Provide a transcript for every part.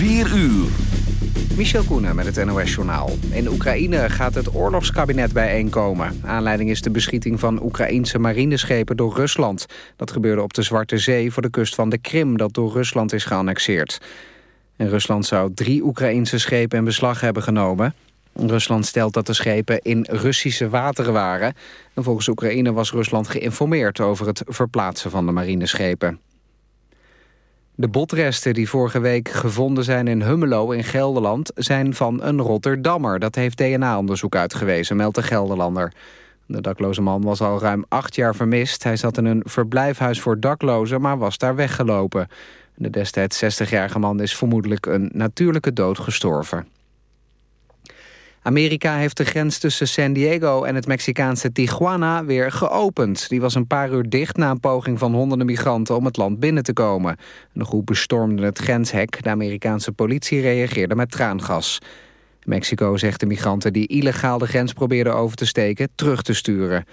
4 uur. Michel Koenen met het NOS-journaal. In Oekraïne gaat het oorlogskabinet bijeenkomen. Aanleiding is de beschieting van Oekraïnse marineschepen door Rusland. Dat gebeurde op de Zwarte Zee voor de kust van de Krim... dat door Rusland is geannexeerd. En Rusland zou drie Oekraïnse schepen in beslag hebben genomen. Rusland stelt dat de schepen in Russische wateren waren. En volgens Oekraïne was Rusland geïnformeerd... over het verplaatsen van de marineschepen. De botresten die vorige week gevonden zijn in Hummelo in Gelderland... zijn van een Rotterdammer. Dat heeft DNA-onderzoek uitgewezen, meldt de Gelderlander. De dakloze man was al ruim acht jaar vermist. Hij zat in een verblijfhuis voor daklozen, maar was daar weggelopen. De destijds 60-jarige man is vermoedelijk een natuurlijke dood gestorven. Amerika heeft de grens tussen San Diego en het Mexicaanse Tijuana weer geopend. Die was een paar uur dicht na een poging van honderden migranten om het land binnen te komen. De groep bestormde het grenshek. De Amerikaanse politie reageerde met traangas. Mexico zegt de migranten die illegaal de grens probeerden over te steken terug te sturen.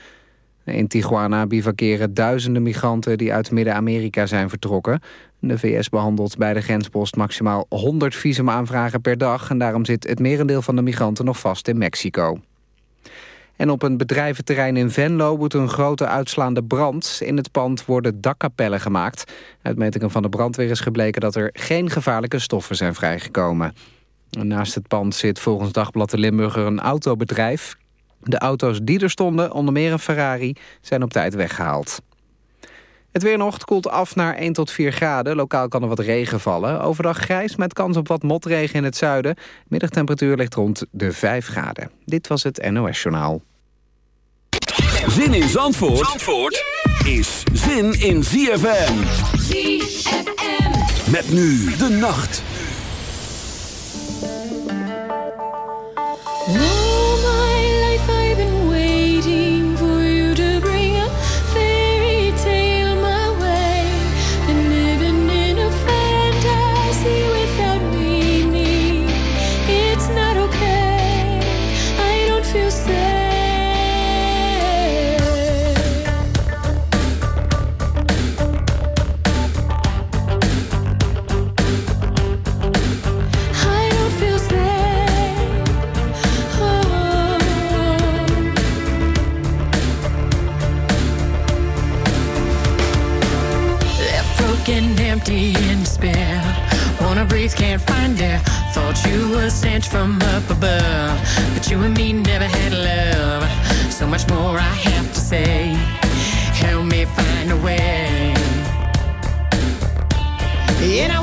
In Tijuana bivakeren duizenden migranten die uit Midden-Amerika zijn vertrokken. De VS behandelt bij de grenspost maximaal 100 visumaanvragen per dag... en daarom zit het merendeel van de migranten nog vast in Mexico. En op een bedrijventerrein in Venlo moet een grote uitslaande brand. In het pand worden dakkapellen gemaakt. Uit metingen van de brandweer is gebleken dat er geen gevaarlijke stoffen zijn vrijgekomen. Naast het pand zit volgens Dagblad de Limburger een autobedrijf. De auto's die er stonden, onder meer een Ferrari, zijn op tijd weggehaald. Het weer nog koelt af naar 1 tot 4 graden. Lokaal kan er wat regen vallen. Overdag grijs met kans op wat motregen in het zuiden. Middagtemperatuur ligt rond de 5 graden. Dit was het NOS Journaal. Zin in Zandvoort, Zandvoort is zin in ZFM. ZFM. Met nu de nacht. Were sent from up above, but you and me never had love. So much more I have to say. Help me find a way. I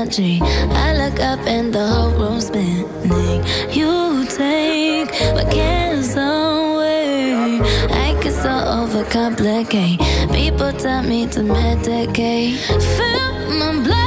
I look up and the whole room's spinning. You take my cares away. I can so overcomplicate. People tell me to medicate. Fill my blood.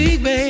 Ik ben.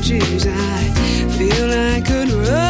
energies. I feel I could run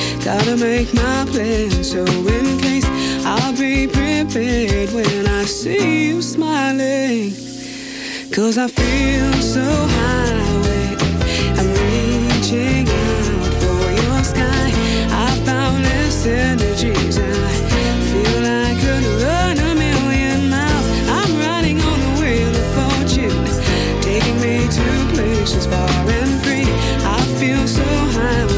Gotta make my plan, so in case I'll be prepared when I see you smiling. Cause I feel so high, I'm reaching out for your sky. I found this energies, I feel I could run a million miles. I'm riding on the wheel of fortune, taking me to places far and free. I feel so high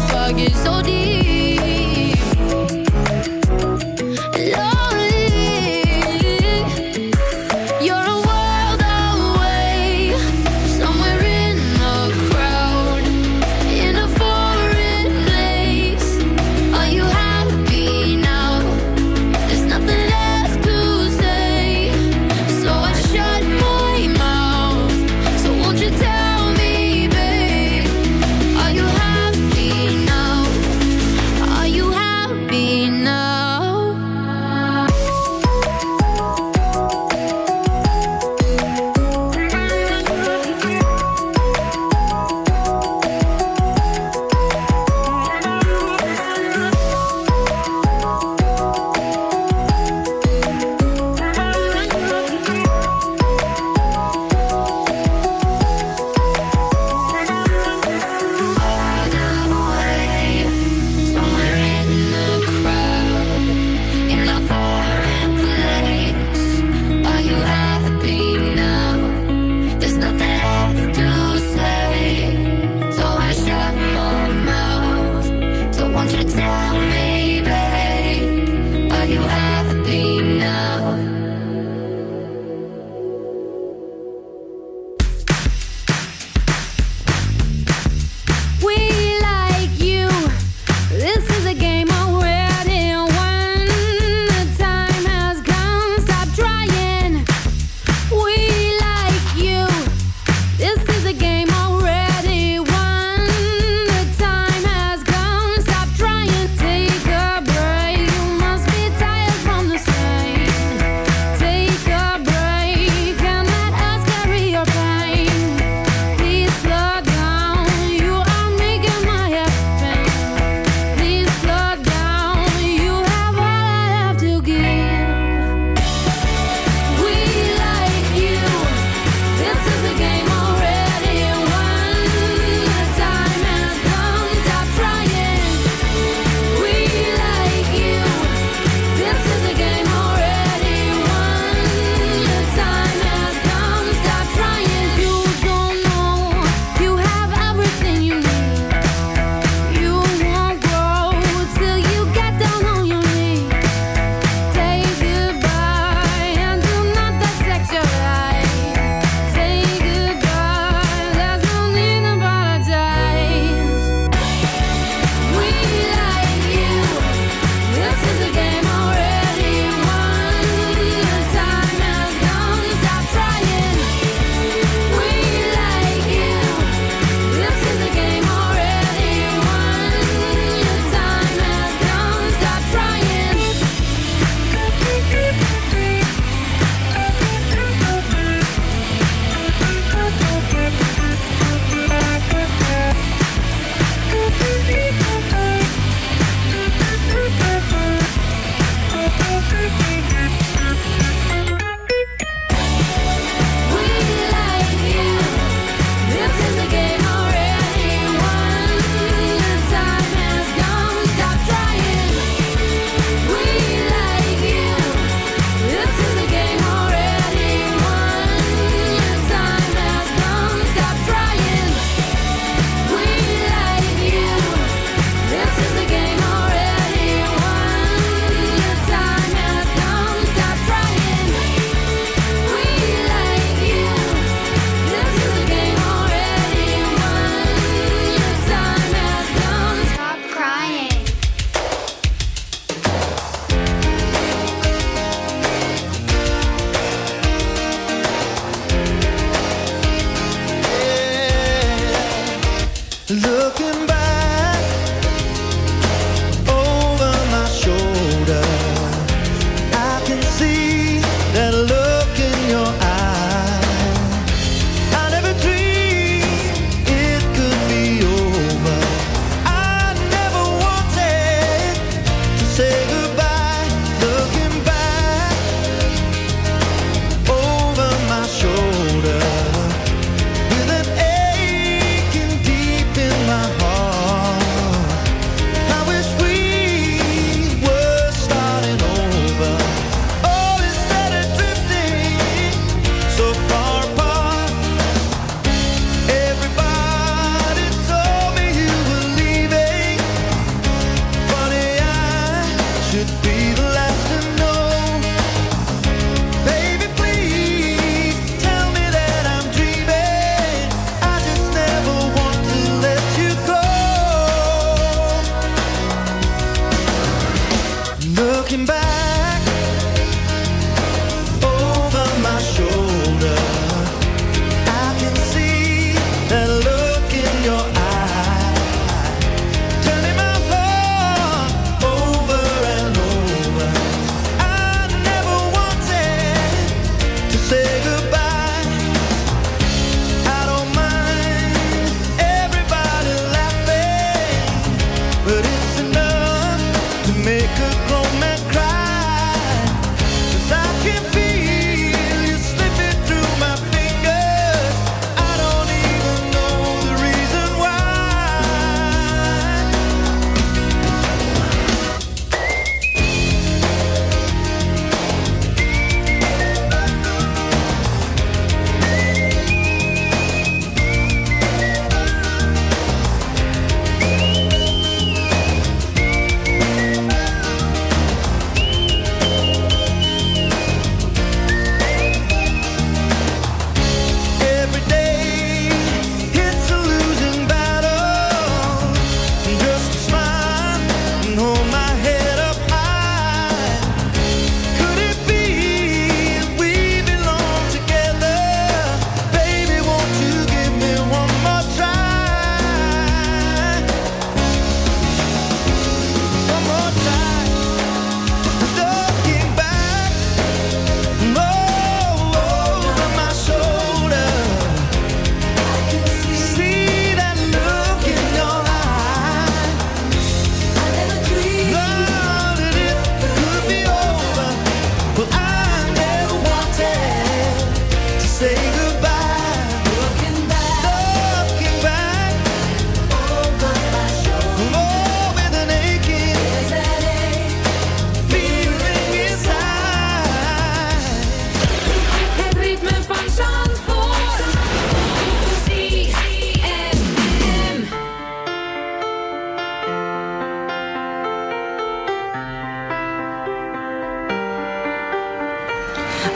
weight of your pockets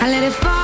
I let it fall.